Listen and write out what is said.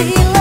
silêncio.